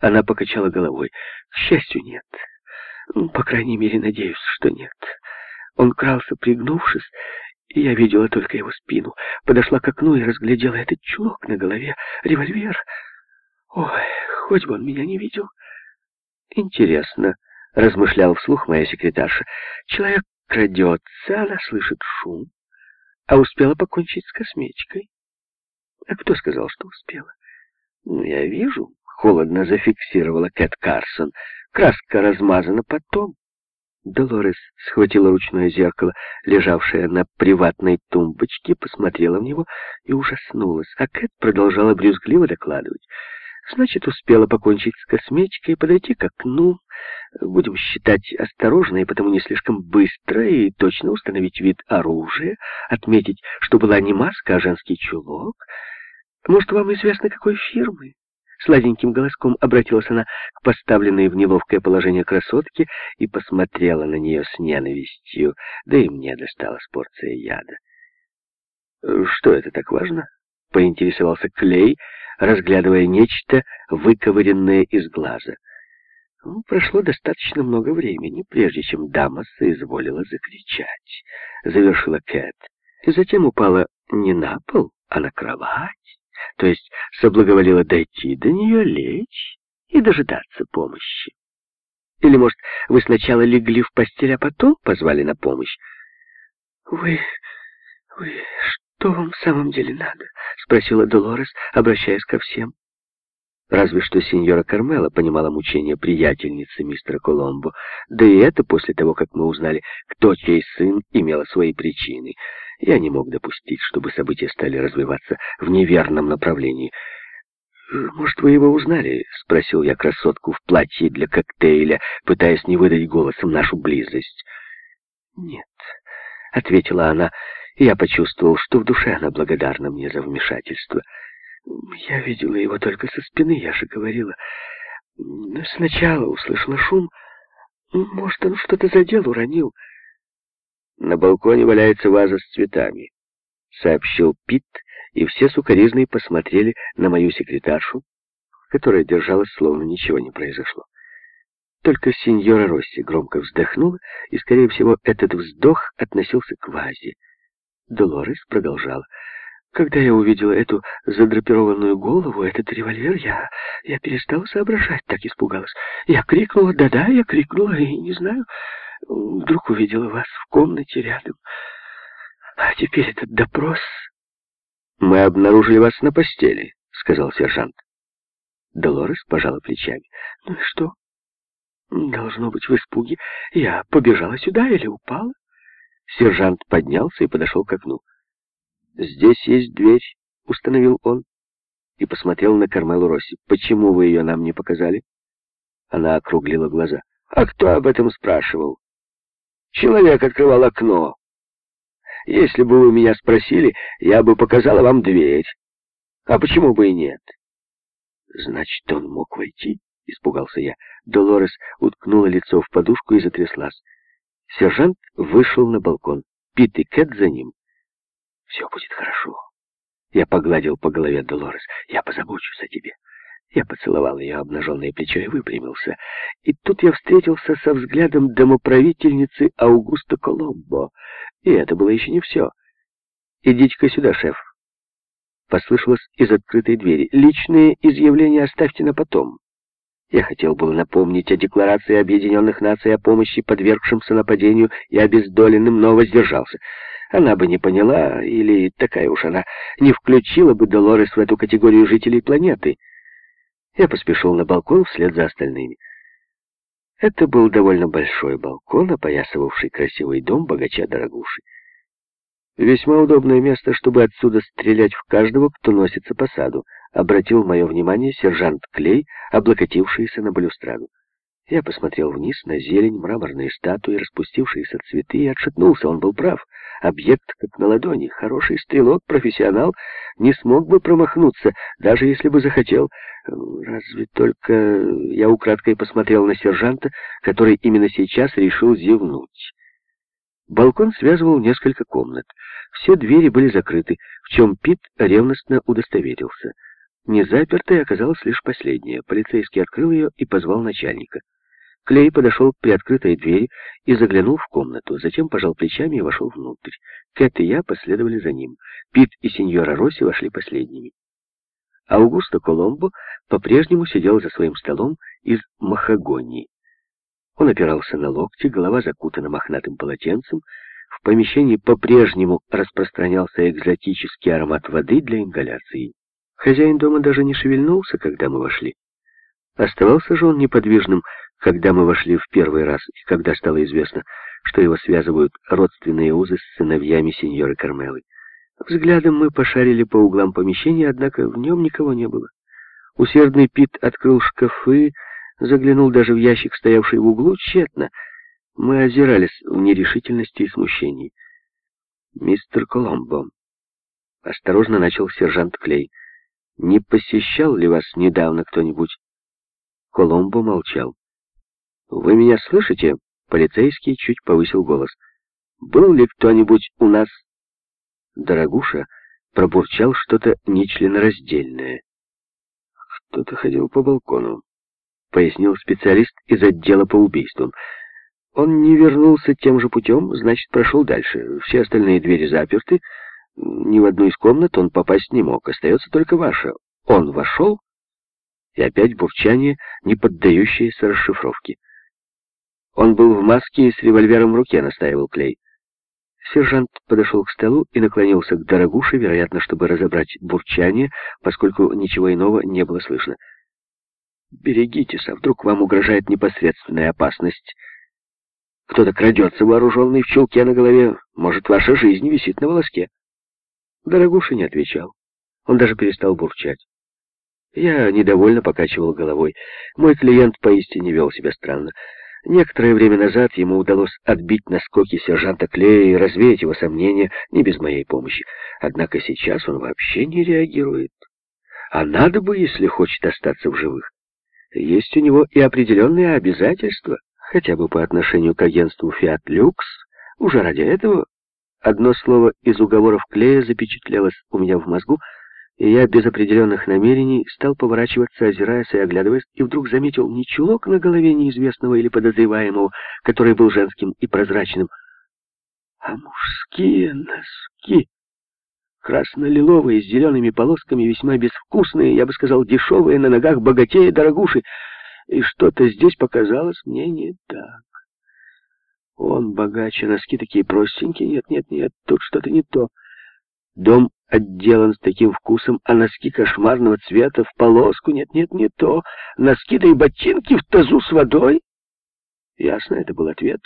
Она покачала головой. К счастью, нет. Ну, по крайней мере, надеюсь, что нет. Он крался, пригнувшись, и я видела только его спину. Подошла к окну и разглядела этот чулок на голове, револьвер. Ой, хоть бы он меня не видел. Интересно, размышлял вслух моя секретарша. Человек крадется, она слышит шум, а успела покончить с косметикой. А кто сказал, что успела? Ну, я вижу, холодно зафиксировала Кэт Карсон. Краска размазана потом. Долорес схватила ручное зеркало, лежавшее на приватной тумбочке, посмотрела в него и ужаснулась. А Кэт продолжала брюзгливо докладывать. Значит, успела покончить с косметикой, подойти к окну. Будем считать осторожно и потому не слишком быстро и точно установить вид оружия, отметить, что была не маска, а женский чулок. Может, вам известно, какой фирмы? Сладеньким голоском обратилась она к поставленной в неловкое положение красотке и посмотрела на нее с ненавистью, да и мне досталась порция яда. «Что это так важно?» — поинтересовался Клей, разглядывая нечто, выковыренное из глаза. Ну, прошло достаточно много времени, прежде чем дама соизволила закричать. Завершила Кэт. И затем упала не на пол, а на кровать то есть соблаговолила дойти до нее, лечь и дожидаться помощи. Или, может, вы сначала легли в постель, а потом позвали на помощь? Вы... вы... что вам в самом деле надо? Спросила Долорес, обращаясь ко всем. Разве что сеньора Кармела понимала мучения приятельницы мистера Коломбо, да и это после того, как мы узнали, кто чей сын имела свои причины — я не мог допустить, чтобы события стали развиваться в неверном направлении. «Может, вы его узнали?» — спросил я красотку в платье для коктейля, пытаясь не выдать голосом нашу близость. «Нет», — ответила она, я почувствовал, что в душе она благодарна мне за вмешательство. «Я видела его только со спины, я же говорила. Сначала услышала шум. Может, он что-то задел, уронил». На балконе валяется ваза с цветами, сообщил Пит, и все сукоризные посмотрели на мою секретаршу, которая держалась, словно ничего не произошло. Только сеньора Росси громко вздохнула, и, скорее всего, этот вздох относился к вазе. Долорес продолжала. Когда я увидела эту задрапированную голову, этот револьвер, я, я перестала соображать, так испугалась. Я крикнула, да-да, я крикнула, и не знаю, Вдруг увидела вас в комнате рядом. А теперь этот допрос... «Мы обнаружили вас на постели», — сказал сержант. Долорес пожала плечами. «Ну и что? Должно быть в испуге. Я побежала сюда или упала?» Сержант поднялся и подошел к окну. «Здесь есть дверь», — установил он, и посмотрел на Кармелу Росси. «Почему вы ее нам не показали?» Она округлила глаза. «А кто об этом спрашивал?» Человек открывал окно. Если бы вы меня спросили, я бы показала вам дверь. А почему бы и нет? Значит, он мог войти? Испугался я. Долорес уткнула лицо в подушку и затряслась. Сержант вышел на балкон. Пит и Кэт за ним. Все будет хорошо. Я погладил по голове Долорес. Я позабочусь о тебе. Я поцеловал ее обнаженное плечо и выпрямился. И тут я встретился со взглядом домоправительницы Аугуста Коломбо. И это было еще не все. «Идите-ка сюда, шеф». Послышалось из открытой двери. «Личные изъявления оставьте на потом». Я хотел было напомнить о Декларации Объединенных Наций о помощи подвергшимся нападению и обездоленным, но воздержался. Она бы не поняла, или такая уж она, не включила бы Долорес в эту категорию жителей планеты. Я поспешил на балкон вслед за остальными. Это был довольно большой балкон, опоясывавший красивый дом богача дорогуши. Весьма удобное место, чтобы отсюда стрелять в каждого, кто носится по саду, обратил мое внимание сержант Клей, облокотившийся на балюстраду. Я посмотрел вниз на зелень, мраморные статуи, распустившиеся цветы и отшатнулся. Он был прав. Объект как на ладони. Хороший стрелок, профессионал, не смог бы промахнуться, даже если бы захотел. Разве только я украдкой посмотрел на сержанта, который именно сейчас решил зевнуть. Балкон связывал несколько комнат. Все двери были закрыты, в чем Пит ревностно удостоверился. Незапертой оказалась лишь последняя. Полицейский открыл ее и позвал начальника. Клей подошел к приоткрытой двери и заглянул в комнату, затем пожал плечами и вошел внутрь. Кэт и я последовали за ним. Пит и сеньора Росси вошли последними. Аугусто Коломбо по-прежнему сидел за своим столом из махагонии. Он опирался на локти, голова закутана мохнатым полотенцем. В помещении по-прежнему распространялся экзотический аромат воды для ингаляции. Хозяин дома даже не шевельнулся, когда мы вошли. Оставался же он неподвижным, когда мы вошли в первый раз, и когда стало известно, что его связывают родственные узы с сыновьями сеньоры Кармелы. Взглядом мы пошарили по углам помещения, однако в нем никого не было. Усердный Пит открыл шкафы, заглянул даже в ящик, стоявший в углу, тщетно. Мы озирались в нерешительности и смущении. «Мистер Коломбо», — осторожно начал сержант Клей, — «не посещал ли вас недавно кто-нибудь?» Коломбо молчал. «Вы меня слышите?» Полицейский чуть повысил голос. «Был ли кто-нибудь у нас?» Дорогуша пробурчал что-то нечленораздельное. «Кто-то ходил по балкону», — пояснил специалист из отдела по убийствам. «Он не вернулся тем же путем, значит, прошел дальше. Все остальные двери заперты. Ни в одну из комнат он попасть не мог. Остается только ваша. Он вошел?» И опять бурчание, не поддающееся расшифровке. Он был в маске и с револьвером в руке, настаивал Клей. Сержант подошел к столу и наклонился к дорогуше, вероятно, чтобы разобрать бурчание, поскольку ничего иного не было слышно. «Берегитесь, а вдруг вам угрожает непосредственная опасность. Кто-то крадется, вооруженный в чулке на голове. Может, ваша жизнь висит на волоске?» Дорогуша не отвечал. Он даже перестал бурчать. Я недовольно покачивал головой. Мой клиент поистине вел себя странно. Некоторое время назад ему удалось отбить наскоки сержанта Клея и развеять его сомнения не без моей помощи. Однако сейчас он вообще не реагирует. А надо бы, если хочет остаться в живых. Есть у него и определенные обязательства, хотя бы по отношению к агентству «Фиат Люкс». Уже ради этого одно слово из уговоров Клея запечатлелось у меня в мозгу — и я без определенных намерений стал поворачиваться, озираясь и оглядываясь, и вдруг заметил не чулок на голове неизвестного или подозреваемого, который был женским и прозрачным, а мужские носки. Красно-лиловые, с зелеными полосками, весьма безвкусные, я бы сказал, дешевые, на ногах богатея дорогуши. И что-то здесь показалось мне не так. Он богаче, носки такие простенькие. Нет, нет, нет, тут что-то не то. Дом отделан с таким вкусом, а носки кошмарного цвета в полоску. Нет, нет, не то. Носки да и ботинки в тазу с водой. Ясно, это был ответ.